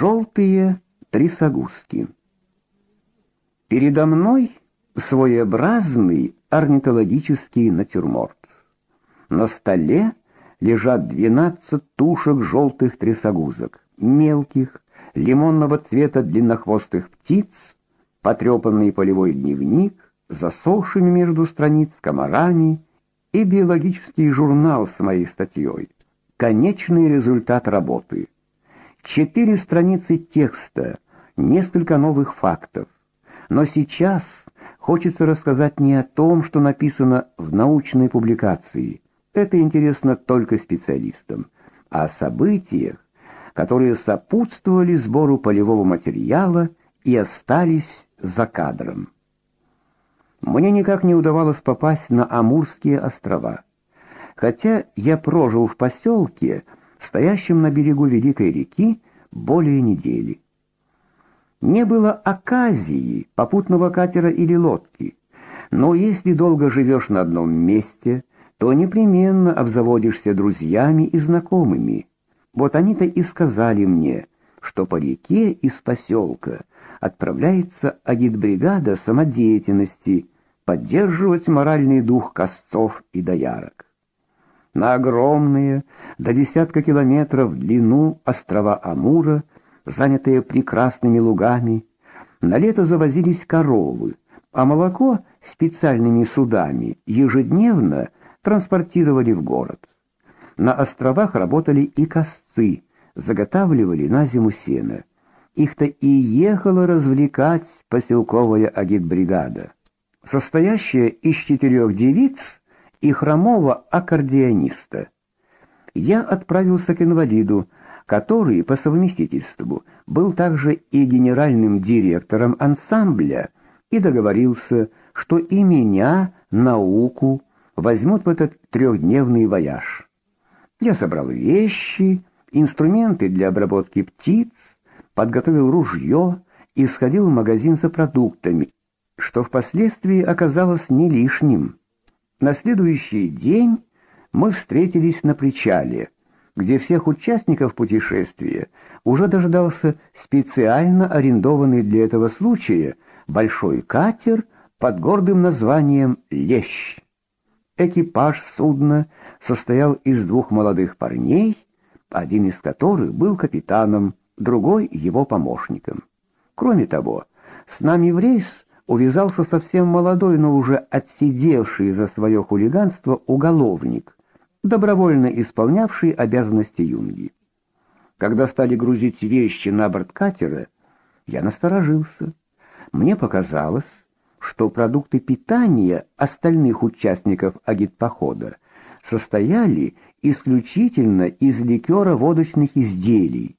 Желтые трясогузки. Передо мной своеобразный орнитологический натюрморт. На столе лежат двенадцать тушек желтых трясогузок, мелких, лимонного цвета длиннохвостых птиц, потрепанный полевой дневник, засохшими между страниц комарами и биологический журнал с моей статьей. Конечный результат работы. Четыре страницы текста, несколько новых фактов. Но сейчас хочется рассказать не о том, что написано в научной публикации. Это интересно только специалистам, а о событиях, которые сопутствовали сбору полевого материала и остались за кадром. Мне никак не удавалось попасть на Амурские острова. Хотя я прожил в поселке, стоящем на берегу великой реки, более недели. Не было оказии, попутного катера или лодки. Но если долго живешь на одном месте, то непременно обзаводишься друзьями и знакомыми. Вот они-то и сказали мне, что по реке из поселка отправляется агитбригада самодеятельности поддерживать моральный дух косцов и доярок на огромные, до десятка километров в длину острова Амура, занятые прекрасными лугами. На лето завозились коровы, а молоко специальными судами ежедневно транспортировали в город. На островах работали и косцы, заготавливали на зиму сено. Их-то и ехала развлекать поселковая агитбригада, состоящая из четырех девиц, и хромого аккордеониста. Я отправился к инвалиду, который по совместительству был также и генеральным директором ансамбля, и договорился, что и меня, науку, возьмут в этот трехдневный вояж. Я собрал вещи, инструменты для обработки птиц, подготовил ружье и сходил в магазин за продуктами, что впоследствии оказалось не лишним. На следующий день мы встретились на причале, где всех участников путешествия уже дождался специально арендованный для этого случая большой катер под гордым названием Лещ. Экипаж судна состоял из двух молодых парней, один из которых был капитаном, другой его помощником. Кроме того, с нами в рейс увязался совсем молодой, но уже отсидевший за свое хулиганство уголовник, добровольно исполнявший обязанности юнги. Когда стали грузить вещи на борт катера, я насторожился. Мне показалось, что продукты питания остальных участников агитпохода состояли исключительно из ликера водочных изделий.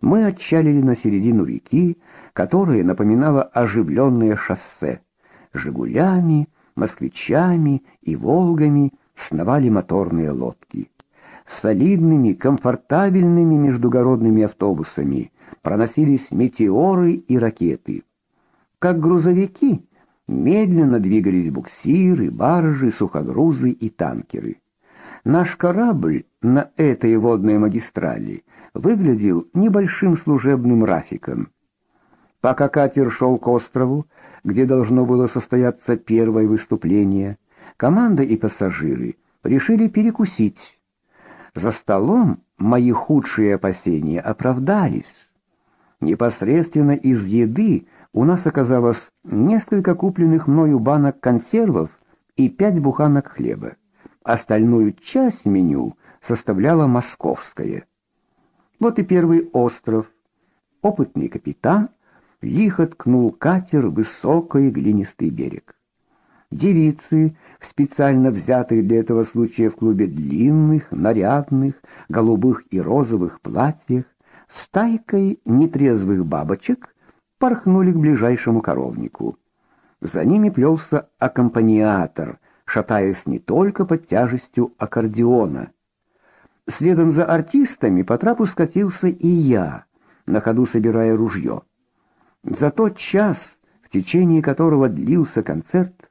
Мы отчалили на середину реки, которое напоминало оживленное шоссе. Жигулями, москвичами и Волгами сновали моторные лодки. Солидными, комфортабельными междугородными автобусами проносились метеоры и ракеты. Как грузовики медленно двигались буксиры, баржи, сухогрузы и танкеры. Наш корабль на этой водной магистрали выглядел небольшим служебным рафиком. Пока катер шел к острову, где должно было состояться первое выступление, команда и пассажиры решили перекусить. За столом мои худшие опасения оправдались. Непосредственно из еды у нас оказалось несколько купленных мною банок консервов и пять буханок хлеба. Остальную часть меню составляла московская. Вот и первый остров. Опытный капитан лихо ткнул катер в высокий глинистый берег. Девицы, в специально взятых для этого случая в клубе длинных, нарядных, голубых и розовых платьях, стайкой нетрезвых бабочек порхнули к ближайшему коровнику. За ними плелся аккомпаниатор, шатаясь не только под тяжестью аккордеона. Следом за артистами по трапу скатился и я, на ходу собирая ружье. За тот час, в течение которого длился концерт,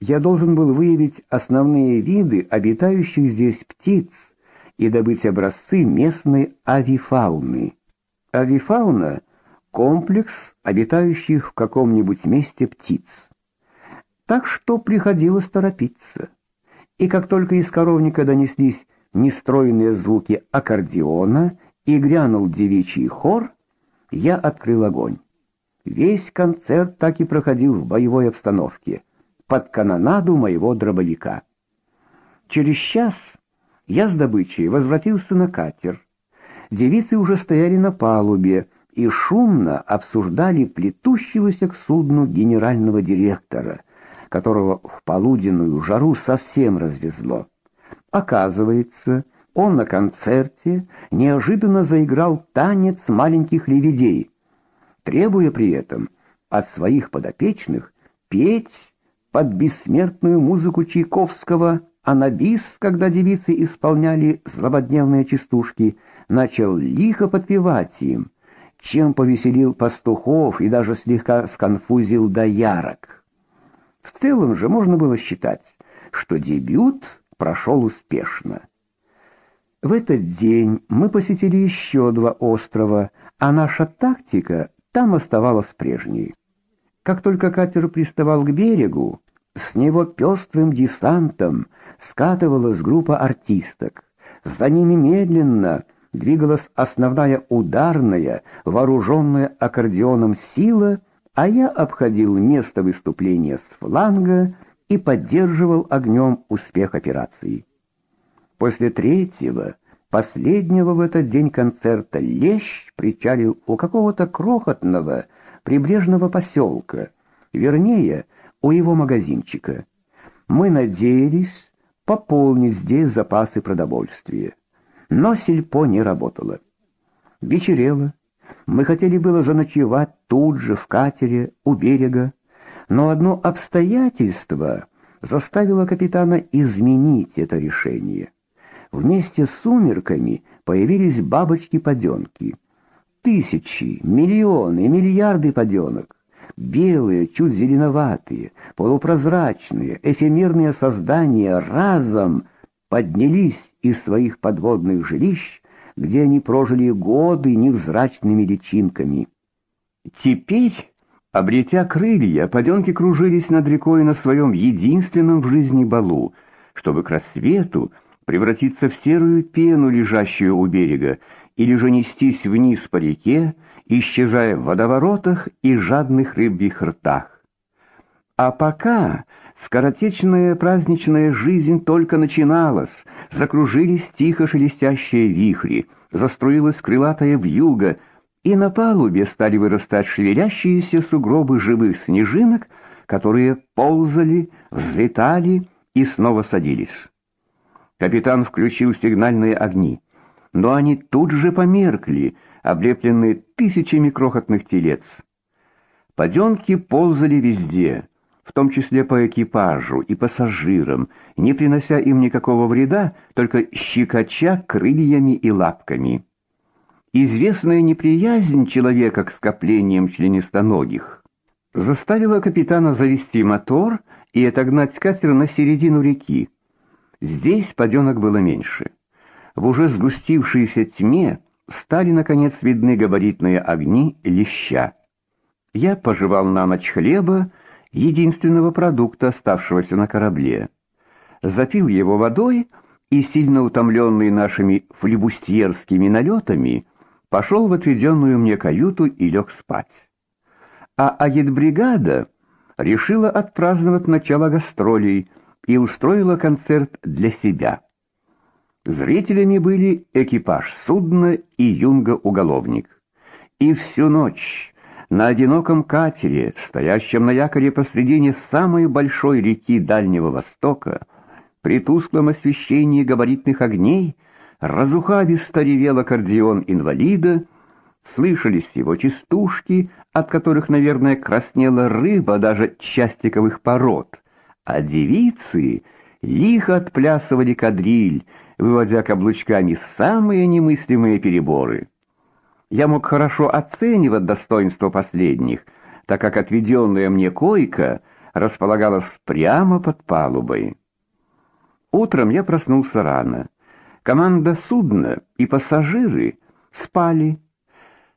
я должен был выявить основные виды обитающих здесь птиц и добыть образцы местной авифауны. Авифауна — комплекс обитающих в каком-нибудь месте птиц. Так что приходилось торопиться. И как только из коровника донеслись нестройные звуки аккордеона и грянул девичий хор, я открыл огонь. Весь концерт так и проходил в боевой обстановке, под канонаду моего дробовика. Через час я с добычей возвратился на катер. Девицы уже стояли на палубе и шумно обсуждали плетущегося к судну генерального директора, которого в полуденную жару совсем развезло. Оказывается, он на концерте неожиданно заиграл танец маленьких лебедей, требуя при этом от своих подопечных петь под бессмертную музыку Чайковского, а на бис, когда девицы исполняли злободневные частушки, начал лихо подпевать им, чем повеселил пастухов и даже слегка сконфузил доярок. В целом же можно было считать, что дебют прошел успешно. В этот день мы посетили еще два острова, а наша тактика там оставалась прежней. Как только катер приставал к берегу, с него пестрым десантом скатывалась группа артисток. За ними медленно двигалась основная ударная, вооруженная аккордеоном сила, а я обходил место выступления с фланга и поддерживал огнем успех операции. После третьего, последнего в этот день концерта Лещ причалил у какого-то крохотного прибрежного поселка, вернее, у его магазинчика. Мы надеялись пополнить здесь запасы продовольствия, но сельпо не работало. Вечерело. Мы хотели было заночевать тут же в катере у берега, но одно обстоятельство заставило капитана изменить это решение. Вместе с сумерками появились бабочки-подёнки. Тысячи, миллионы, миллиарды подёнок. Белые, чуть зеленоватые, полупрозрачные, эфемерные создания разом поднялись из своих подводных жилищ, где они прожили годы невзрачными личинками. Теперь, обретя крылья, подёнки кружились над рекой на своем единственном в жизни балу, чтобы к рассвету превратиться в серую пену, лежащую у берега, или же нестись вниз по реке, исчезая в водоворотах и жадных рыбьих ртах. А пока скоротечная праздничная жизнь только начиналась, закружились тихо шелестящие вихри, заструилась крылатая вьюга, и на палубе стали вырастать шевелящиеся сугробы живых снежинок, которые ползали, взлетали и снова садились. Капитан включил сигнальные огни, но они тут же померкли, облепленные тысячами крохотных телец. Подёнки ползали везде, в том числе по экипажу и пассажирам, не принося им никакого вреда, только щекоча крыльями и лапками. Известная неприязнь человека к скоплениям членистоногих заставила капитана завести мотор и отогнать катер на середину реки. Здесь подёнок было меньше. В уже сгустившейся тьме стали, наконец, видны габаритные огни леща. Я пожевал на ночь хлеба, единственного продукта, оставшегося на корабле. Запил его водой и, сильно утомленный нашими флебустьерскими налетами, пошел в отведенную мне каюту и лег спать. А агитбригада решила отпраздновать начало гастролей — и устроила концерт для себя. Зрителями были экипаж судна и юнга-уголовник. И всю ночь на одиноком катере, стоящем на якоре посредине самой большой реки Дальнего Востока, при тусклом освещении габаритных огней, разухабисто ревел аккордеон инвалида, слышались его частушки, от которых, наверное, краснела рыба даже частиковых пород — а девицы лихо отплясывали кадриль, выводя каблучками самые немыслимые переборы. Я мог хорошо оценивать достоинство последних, так как отведенная мне койка располагалась прямо под палубой. Утром я проснулся рано. Команда судна и пассажиры спали.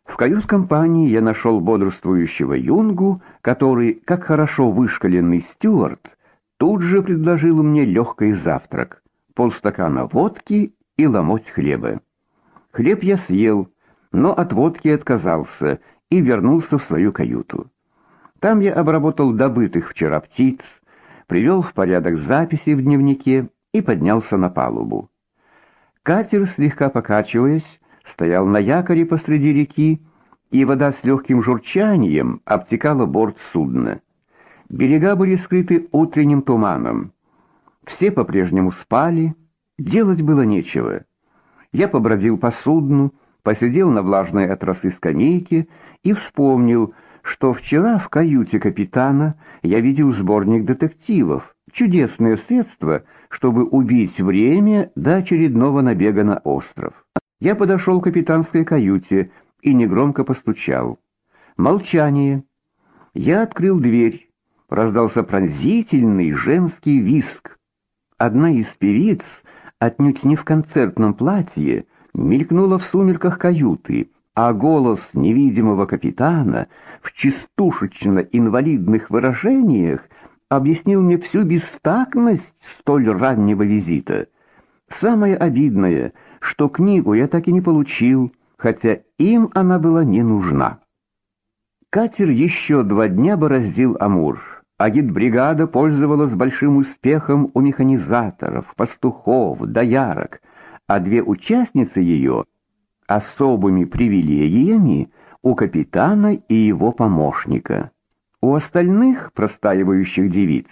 В кают-компании я нашел бодрствующего юнгу, который, как хорошо вышкаленный стюарт, тут же предложил мне легкий завтрак, полстакана водки и ломоть хлеба. Хлеб я съел, но от водки отказался и вернулся в свою каюту. Там я обработал добытых вчера птиц, привел в порядок записи в дневнике и поднялся на палубу. Катер, слегка покачиваясь, стоял на якоре посреди реки, и вода с легким журчанием обтекала борт судна. Берега были скрыты утренним туманом. Все по-прежнему спали, делать было нечего. Я побродил по судну, посидел на влажной от росы скамейке и вспомнил, что вчера в каюте капитана я видел сборник детективов, чудесное средство, чтобы убить время до очередного набега на остров. Я подошел к капитанской каюте и негромко постучал. Молчание. Я открыл дверь. Раздался пронзительный женский виск. Одна из певиц, отнюдь не в концертном платье, мелькнула в сумерках каюты, а голос невидимого капитана в частушечно-инвалидных выражениях объяснил мне всю бестактность столь раннего визита. Самое обидное — что книгу я так и не получил, хотя им она была не нужна. Катер еще два дня бороздил Амур, а гидбригада пользовалась большим успехом у механизаторов, пастухов, доярок, а две участницы ее — особыми привилегиями у капитана и его помощника. У остальных простаивающих девиц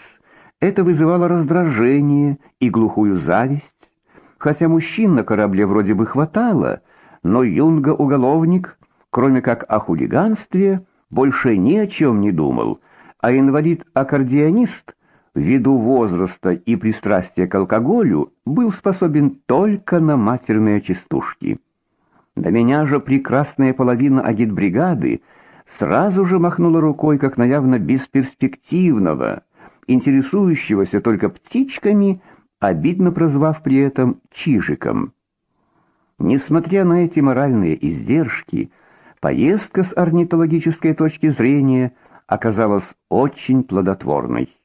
это вызывало раздражение и глухую зависть, Хотя мужчин на корабле вроде бы хватало, но юнга-уголовник, кроме как о хулиганстве, больше ни о чем не думал, а инвалид-аккордеонист, ввиду возраста и пристрастия к алкоголю, был способен только на матерные частушки. До меня же прекрасная половина агитбригады сразу же махнула рукой, как на явно бесперспективного, интересующегося только птичками обидно прозвав при этом Чижиком. Несмотря на эти моральные издержки, поездка с орнитологической точки зрения оказалась очень плодотворной.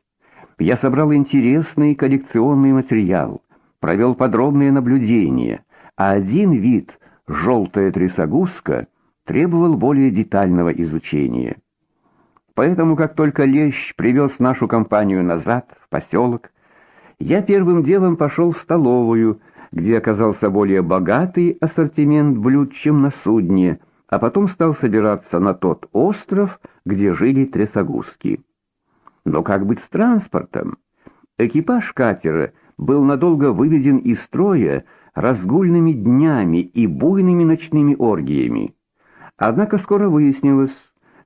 Я собрал интересный коллекционный материал, провел подробные наблюдения, а один вид, желтая трясогузка, требовал более детального изучения. Поэтому, как только Лещ привез нашу компанию назад, в поселок, я первым делом пошел в столовую, где оказался более богатый ассортимент блюд, чем на судне, а потом стал собираться на тот остров, где жили трясогузки. Но как быть с транспортом? Экипаж катера был надолго выведен из строя разгульными днями и буйными ночными оргиями. Однако скоро выяснилось,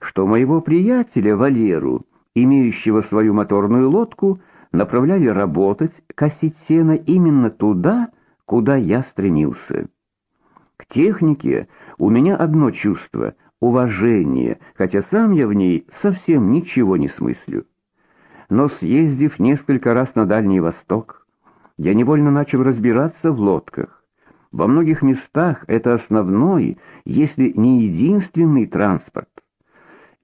что моего приятеля Валеру, имеющего свою моторную лодку, направляли работать, косить сено именно туда, куда я стремился. К технике у меня одно чувство — уважение, хотя сам я в ней совсем ничего не смыслю. Но съездив несколько раз на Дальний Восток, я невольно начал разбираться в лодках. Во многих местах это основной, если не единственный транспорт.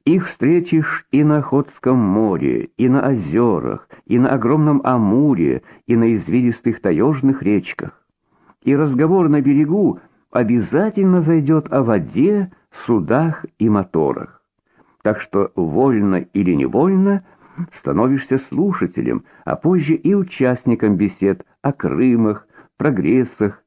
Их встретишь и на Охотском море, и на озерах, и на огромном Амуре, и на извилистых таежных речках. И разговор на берегу обязательно зайдет о воде, судах и моторах. Так что вольно или невольно становишься слушателем, а позже и участником бесед о Крымах, прогрессах,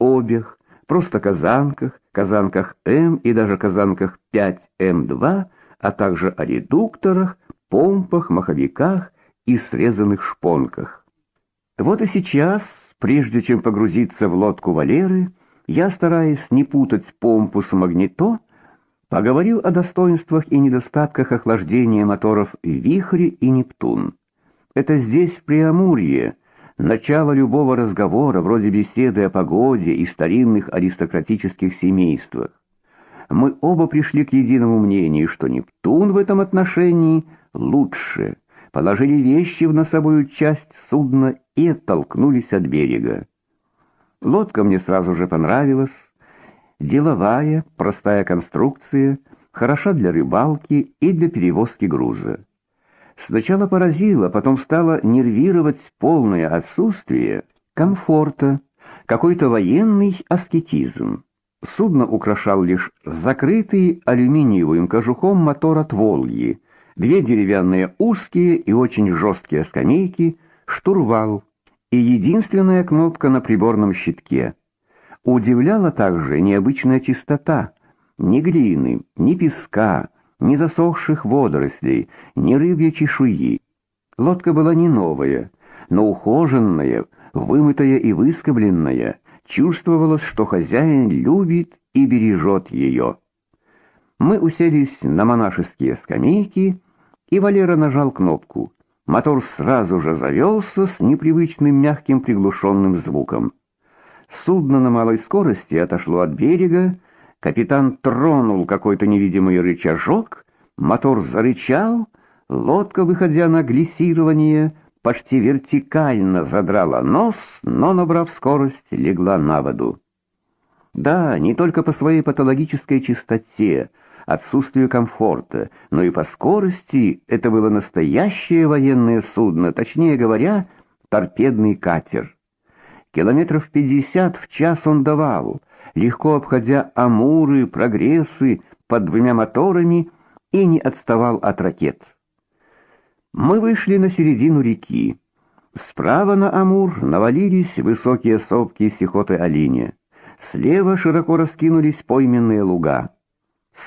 обях, просто казанках, казанках М и даже казанках 5М2, а также о редукторах, помпах, маховиках и срезанных шпонках. Вот и сейчас, прежде чем погрузиться в лодку Валеры, я, стараясь не путать помпу с магнито, поговорил о достоинствах и недостатках охлаждения моторов «Вихри» и «Нептун». Это здесь, в Преамурье, начало любого разговора, вроде беседы о погоде и старинных аристократических семействах мы оба пришли к единому мнению, что Нептун в этом отношении лучше. Положили вещи в носовую часть судна и оттолкнулись от берега. Лодка мне сразу же понравилась. Деловая, простая конструкция, хороша для рыбалки и для перевозки груза. Сначала поразило, потом стало нервировать полное отсутствие комфорта, какой-то военный аскетизм. Судно украшал лишь закрытый алюминиевым кожухом мотор от «Волги», две деревянные узкие и очень жесткие скамейки, штурвал и единственная кнопка на приборном щитке. Удивляла также необычная чистота. Ни глины, ни песка, ни засохших водорослей, ни рыбьей чешуи. Лодка была не новая, но ухоженная, вымытая и выскобленная, чувствовалось, что хозяин любит и бережет ее. Мы уселись на монашеские скамейки, и Валера нажал кнопку. Мотор сразу же завелся с непривычным мягким приглушенным звуком. Судно на малой скорости отошло от берега, капитан тронул какой-то невидимый рычажок, мотор зарычал, лодка, выходя на глиссирование, почти вертикально задрала нос, но, набрав скорость, легла на воду. Да, не только по своей патологической чистоте, отсутствию комфорта, но и по скорости это было настоящее военное судно, точнее говоря, торпедный катер. Километров пятьдесят в час он давал, легко обходя амуры, прогрессы под двумя моторами и не отставал от ракет. Мы вышли на середину реки. Справа на Амур навалились высокие сопки Сихоты-Алине. Слева широко раскинулись пойменные луга.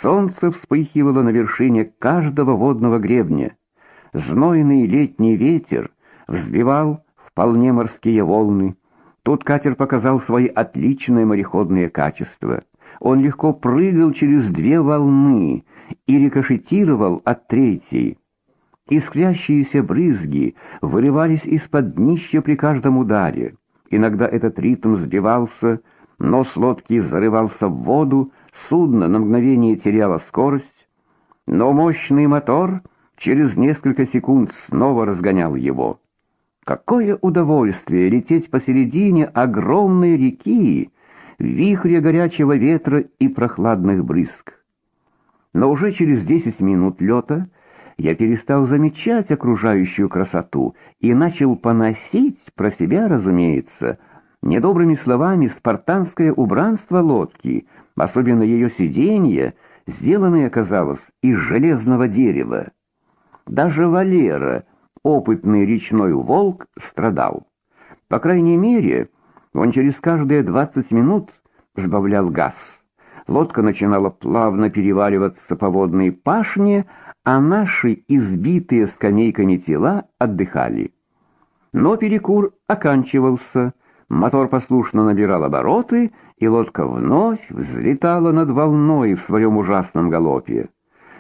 Солнце вспыхивало на вершине каждого водного гребня. Знойный летний ветер взбивал вполне морские волны. Тут катер показал свои отличные мореходные качества. Он легко прыгал через две волны и рикошетировал от третьей. Искрящиеся брызги вырывались из-под днища при каждом ударе. Иногда этот ритм сбивался, нос лодки зарывался в воду, судно на мгновение теряло скорость, но мощный мотор через несколько секунд снова разгонял его. Какое удовольствие лететь посередине огромной реки, в вихре горячего ветра и прохладных брызг. Но уже через десять минут лета я перестал замечать окружающую красоту и начал поносить про себя, разумеется, недобрыми словами спартанское убранство лодки, особенно ее сиденье, сделанное, казалось, из железного дерева. Даже Валера, опытный речной волк, страдал. По крайней мере, он через каждые двадцать минут сбавлял газ. Лодка начинала плавно переваливаться по водной пашне, а наши избитые скамейками тела отдыхали. Но перекур оканчивался, мотор послушно набирал обороты, и лодка вновь взлетала над волной в своем ужасном галопе.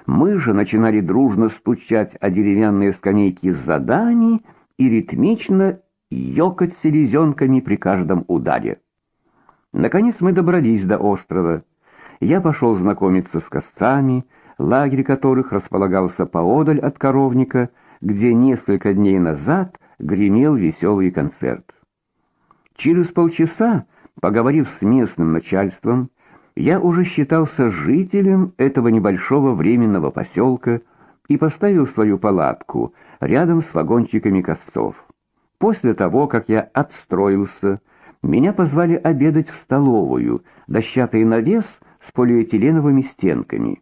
Мы же начинали дружно стучать о деревянные скамейки с задами и ритмично ёкать селезенками при каждом ударе. Наконец мы добрались до острова. Я пошел знакомиться с косцами, лагерь которых располагался поодаль от коровника, где несколько дней назад гремел веселый концерт. Через полчаса, поговорив с местным начальством, я уже считался жителем этого небольшого временного поселка и поставил свою палатку рядом с вагончиками косцов. После того, как я отстроился, меня позвали обедать в столовую, дощатый навес с полиэтиленовыми стенками.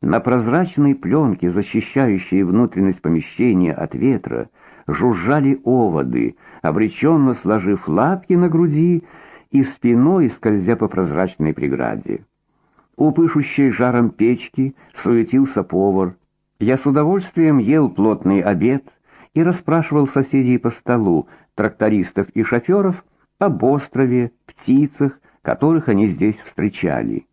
На прозрачной пленке, защищающей внутренность помещения от ветра, жужжали оводы, обреченно сложив лапки на груди и спиной скользя по прозрачной преграде. У пышущей жаром печки суетился повар. Я с удовольствием ел плотный обед и расспрашивал соседей по столу, трактористов и шоферов, об острове, птицах, которых они здесь встречали.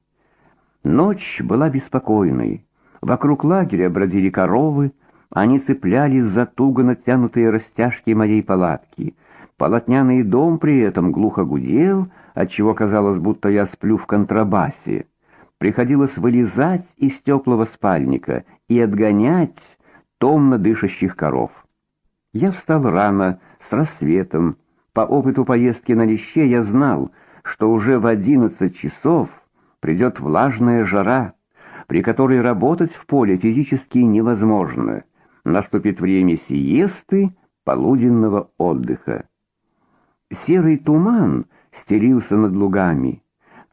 Ночь была беспокойной. Вокруг лагеря бродили коровы, они цеплялись за туго натянутые растяжки моей палатки. Полотняный дом при этом глухо гудел, отчего казалось, будто я сплю в контрабасе. Приходилось вылезать из теплого спальника и отгонять томно дышащих коров. Я встал рано, с рассветом. По опыту поездки на леще я знал, что уже в одиннадцать часов придет влажная жара, при которой работать в поле физически невозможно. Наступит время сиесты, полуденного отдыха. Серый туман стелился над лугами.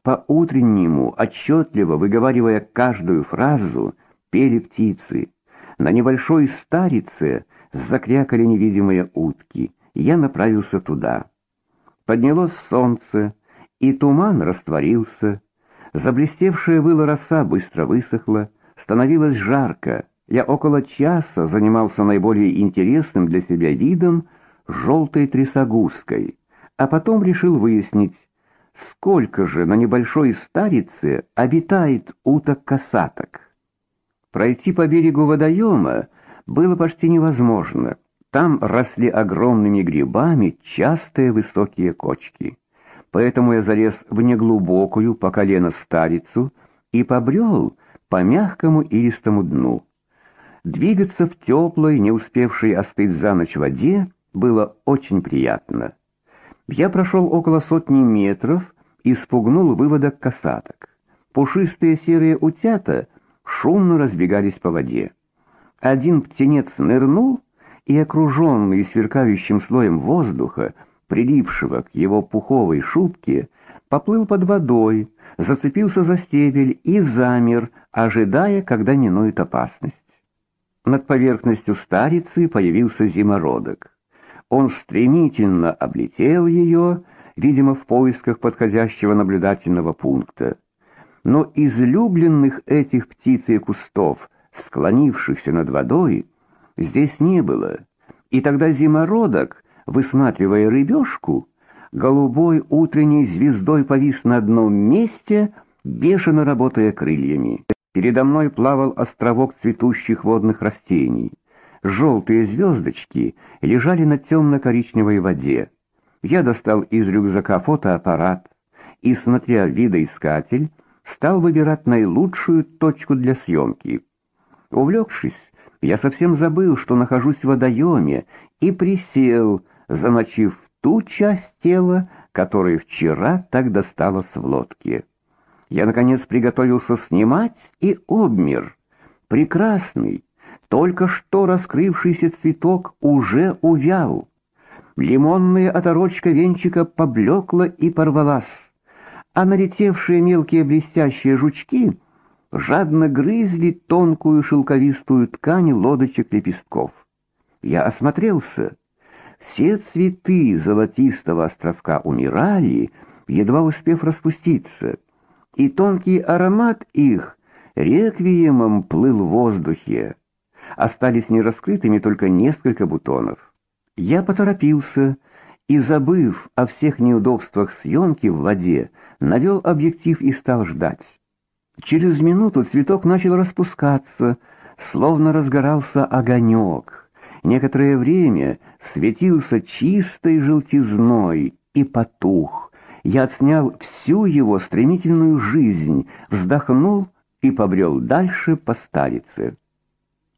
По-утреннему, отчетливо выговаривая каждую фразу, пели птицы. На небольшой старице закрякали невидимые утки. Я направился туда. Поднялось солнце, и туман растворился. Заблестевшая была роса быстро высохла, становилось жарко. Я около часа занимался наиболее интересным для себя видом желтой трясогузкой, а потом решил выяснить, сколько же на небольшой старице обитает уток-косаток. Пройти по берегу водоема было почти невозможно. Там росли огромными грибами частые высокие кочки. Поэтому я залез в неглубокую по колено старицу и побрел по мягкому илистому дну. Двигаться в теплой, не успевшей остыть за ночь воде, было очень приятно. Я прошел около сотни метров и спугнул выводок косаток. Пушистые серые утята шумно разбегались по воде. Один птенец нырнул и, окруженный сверкающим слоем воздуха, прилипшего к его пуховой шубке, поплыл под водой, зацепился за стебель и замер, ожидая, когда минует опасность. Над поверхностью старицы появился зимородок. Он стремительно облетел ее, видимо, в поисках подходящего наблюдательного пункта. Но излюбленных этих птиц и кустов, склонившихся над водой, здесь не было. И тогда зимородок, высматривая рыбешку, голубой утренней звездой повис на одном месте, бешено работая крыльями. Передо мной плавал островок цветущих водных растений. Желтые звездочки лежали на темно-коричневой воде. Я достал из рюкзака фотоаппарат и, смотря видоискатель, стал выбирать наилучшую точку для съемки. Увлекшись, я совсем забыл, что нахожусь в водоеме, и присел, замочив ту часть тела, которую вчера так досталось в лодке. Я, наконец, приготовился снимать и обмер. Прекрасный, только что раскрывшийся цветок уже увял. Лимонная оторочка венчика поблекла и порвалась, а налетевшие мелкие блестящие жучки жадно грызли тонкую шелковистую ткань лодочек лепестков. Я осмотрелся. Все цветы золотистого островка умирали, едва успев распуститься и тонкий аромат их реквиемом плыл в воздухе. Остались нераскрытыми только несколько бутонов. Я поторопился и, забыв о всех неудобствах съемки в воде, навел объектив и стал ждать. Через минуту цветок начал распускаться, словно разгорался огонек. Некоторое время светился чистой желтизной и потух. Я отснял всю его стремительную жизнь, вздохнул и побрел дальше по старице.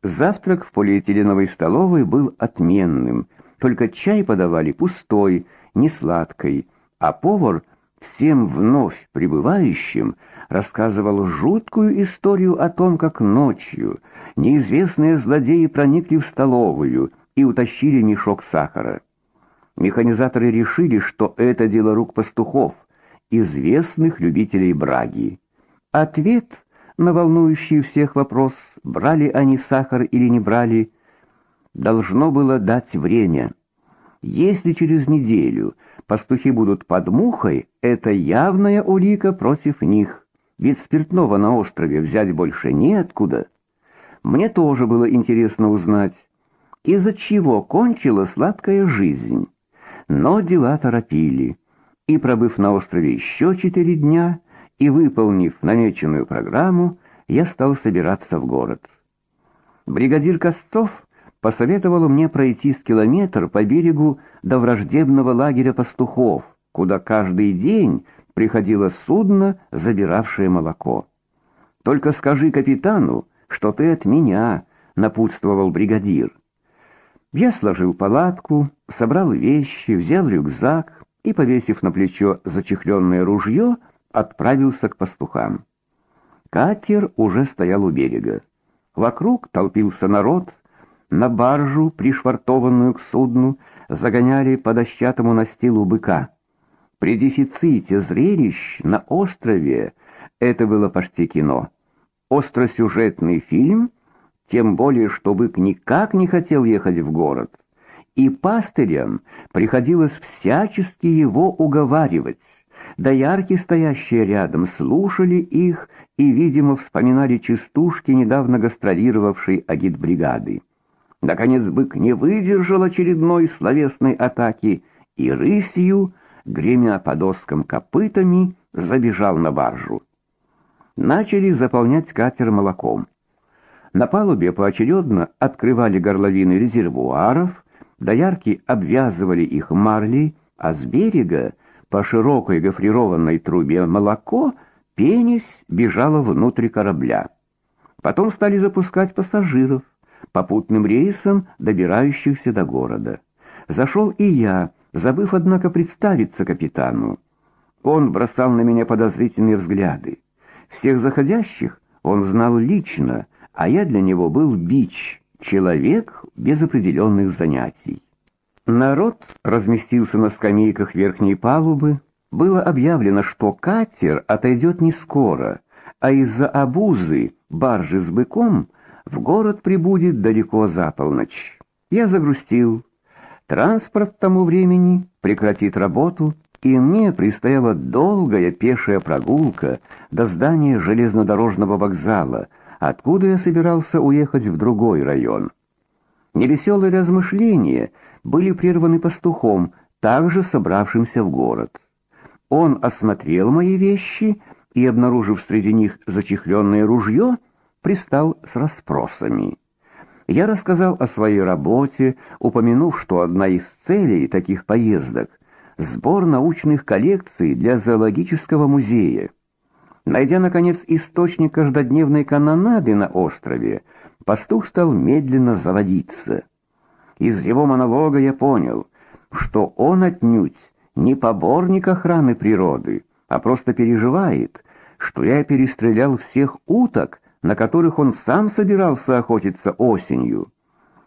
Завтрак в полиэтиленовой столовой был отменным, только чай подавали пустой, не сладкой, а повар всем вновь прибывающим рассказывал жуткую историю о том, как ночью неизвестные злодеи проникли в столовую и утащили мешок сахара. Механизаторы решили, что это дело рук пастухов, известных любителей браги. Ответ на волнующий всех вопрос, брали они сахар или не брали, должно было дать время. Если через неделю пастухи будут под мухой, это явная улика против них, ведь спиртного на острове взять больше неоткуда. Мне тоже было интересно узнать, из-за чего кончила сладкая жизнь. Но дела торопили, и, пробыв на острове еще четыре дня и выполнив намеченную программу, я стал собираться в город. Бригадир Косцов посоветовал мне пройти с километр по берегу до враждебного лагеря пастухов, куда каждый день приходило судно, забиравшее молоко. «Только скажи капитану, что ты от меня», — напутствовал бригадир. Я сложил палатку, собрал вещи, взял рюкзак и, повесив на плечо зачехленное ружье, отправился к пастухам. Катер уже стоял у берега. Вокруг толпился народ, на баржу, пришвартованную к судну, загоняли по дощатому настилу быка. При дефиците зрелищ на острове это было почти кино. Остросюжетный фильм, тем более, что бык никак не хотел ехать в город. И пастырям приходилось всячески его уговаривать. Доярки, стоящие рядом, слушали их и, видимо, вспоминали частушки недавно гастролировавшей агитбригады. Наконец бык не выдержал очередной словесной атаки и рысью, гремя по доскам копытами, забежал на баржу. Начали заполнять катер молоком. На палубе поочередно открывали горловины резервуаров, доярки обвязывали их марлей, а с берега по широкой гофрированной трубе молоко, пенясь, бежало внутрь корабля. Потом стали запускать пассажиров попутным рейсом, добирающихся до города. Зашел и я, забыв, однако, представиться капитану. Он бросал на меня подозрительные взгляды. Всех заходящих он знал лично, а я для него был бич, человек без определенных занятий. Народ разместился на скамейках верхней палубы. Было объявлено, что катер отойдет не скоро, а из-за обузы баржи с быком в город прибудет далеко за полночь. Я загрустил. Транспорт к тому времени прекратит работу, и мне предстояла долгая пешая прогулка до здания железнодорожного вокзала, откуда я собирался уехать в другой район. Невеселые размышления были прерваны пастухом, также собравшимся в город. Он осмотрел мои вещи и, обнаружив среди них зачехленное ружье, пристал с расспросами. Я рассказал о своей работе, упомянув, что одна из целей таких поездок — сбор научных коллекций для зоологического музея. Найдя, наконец, источник каждодневной канонады на острове, пастух стал медленно заводиться. Из его монолога я понял, что он отнюдь не поборник охраны природы, а просто переживает, что я перестрелял всех уток, на которых он сам собирался охотиться осенью.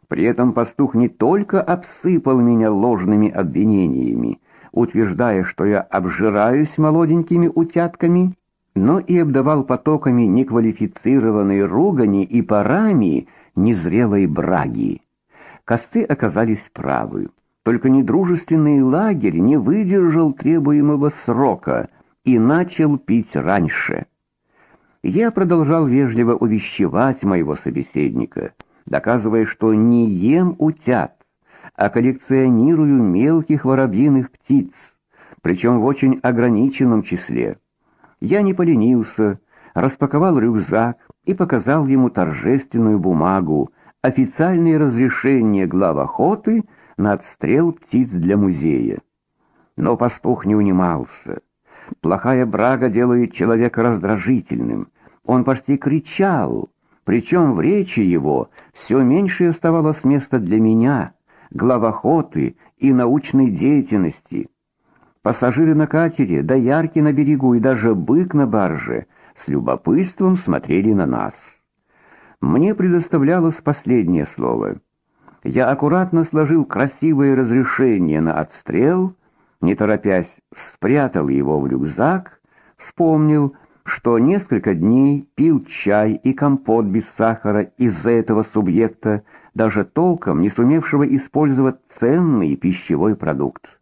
При этом пастух не только обсыпал меня ложными обвинениями, утверждая, что я обжираюсь молоденькими утятками, но и обдавал потоками неквалифицированной ругани и парами незрелой браги. Косты оказались правы. Только недружественный лагерь не выдержал требуемого срока и начал пить раньше. Я продолжал вежливо увещевать моего собеседника, доказывая, что не ем утят, а коллекционирую мелких воробьиных птиц, причем в очень ограниченном числе. Я не поленился, распаковал рюкзак и показал ему торжественную бумагу, официальное разрешение глав охоты на отстрел птиц для музея. Но пастух не унимался. Плохая брага делает человека раздражительным. Он почти кричал, причем в речи его все меньше оставалось места для меня, главохоты и научной деятельности. Пассажиры на катере, доярки на берегу и даже бык на барже с любопытством смотрели на нас. Мне предоставлялось последнее слово. Я аккуратно сложил красивое разрешение на отстрел, не торопясь, спрятал его в рюкзак, вспомнил, что несколько дней пил чай и компот без сахара из-за этого субъекта, даже толком не сумевшего использовать ценный пищевой продукт.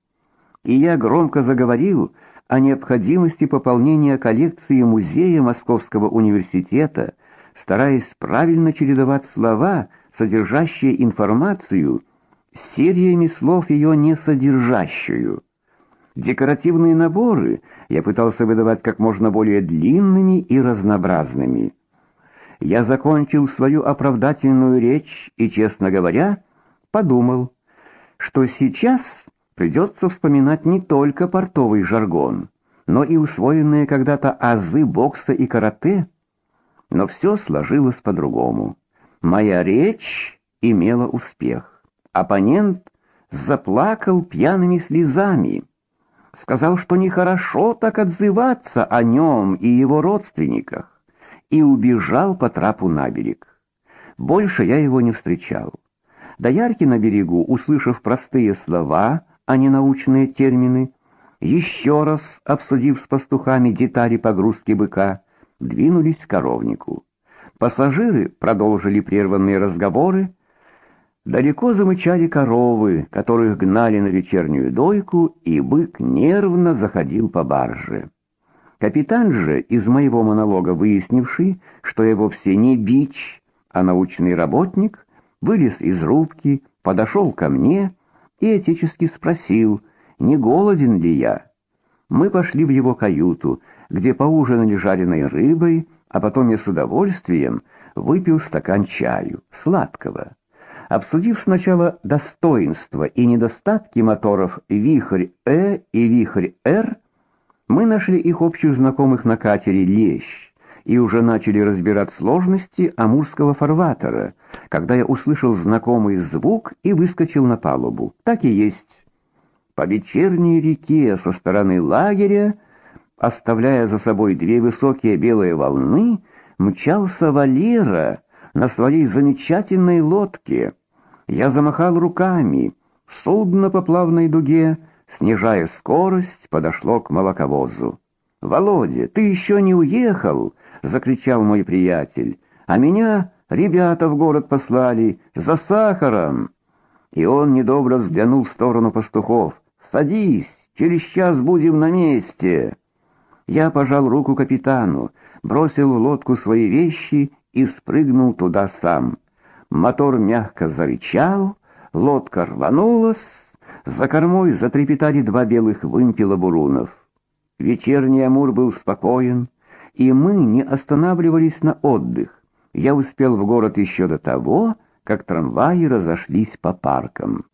И я громко заговорил о необходимости пополнения коллекции музея Московского университета, стараясь правильно чередовать слова, содержащие информацию, с сериями слов ее не содержащую. Декоративные наборы я пытался выдавать как можно более длинными и разнообразными. Я закончил свою оправдательную речь и, честно говоря, подумал, что сейчас придется вспоминать не только портовый жаргон, но и усвоенные когда-то азы бокса и карате. Но все сложилось по-другому. Моя речь имела успех. Оппонент заплакал пьяными слезами. сказал, что нехорошо так отзываться о нем и его родственниках, и убежал по трапу на берег. Больше я его не встречал. Доярки на берегу, услышав простые слова, а не научные термины, еще раз обсудив с пастухами детали погрузки быка, двинулись к коровнику. Пассажиры продолжили прерванные разговоры. Далеко замычали коровы, которых гнали на вечернюю дойку, и бык нервно заходил по барже. Капитан же, из моего монолога выяснивший, что я вовсе не бич, а научный работник, вылез из рубки, подошел ко мне и отечески спросил, не голоден ли я. Мы пошли в его каюту, где поужинали жареной рыбой, а потом я с удовольствием выпил стакан чаю, сладкого. Обсудив сначала достоинства и недостатки моторов «Вихрь-Э» и «Вихрь-Р», мы нашли их общих знакомых на катере «Лещ» и уже начали разбирать сложности амурского фарватера, когда я услышал знакомый звук и выскочил на палубу. Так и есть. По вечерней реке со стороны лагеря оставляя за собой две высокие белые волны, мчался Валера на своей замечательной лодке. Я замахал руками. Судно по плавной дуге, снижая скорость, подошло к молоковозу. «Володя, ты еще не уехал!» — закричал мой приятель. «А меня ребята в город послали за сахаром!» И он недобро взглянул в сторону пастухов. «Садись, через час будем на месте!» Я пожал руку капитану, бросил в лодку свои вещи и спрыгнул туда сам. Мотор мягко зарычал, лодка рванулась, за кормой затрепетали два белых вымпела бурунов. Вечерний Амур был спокоен, и мы не останавливались на отдых. Я успел в город еще до того, как трамваи разошлись по паркам.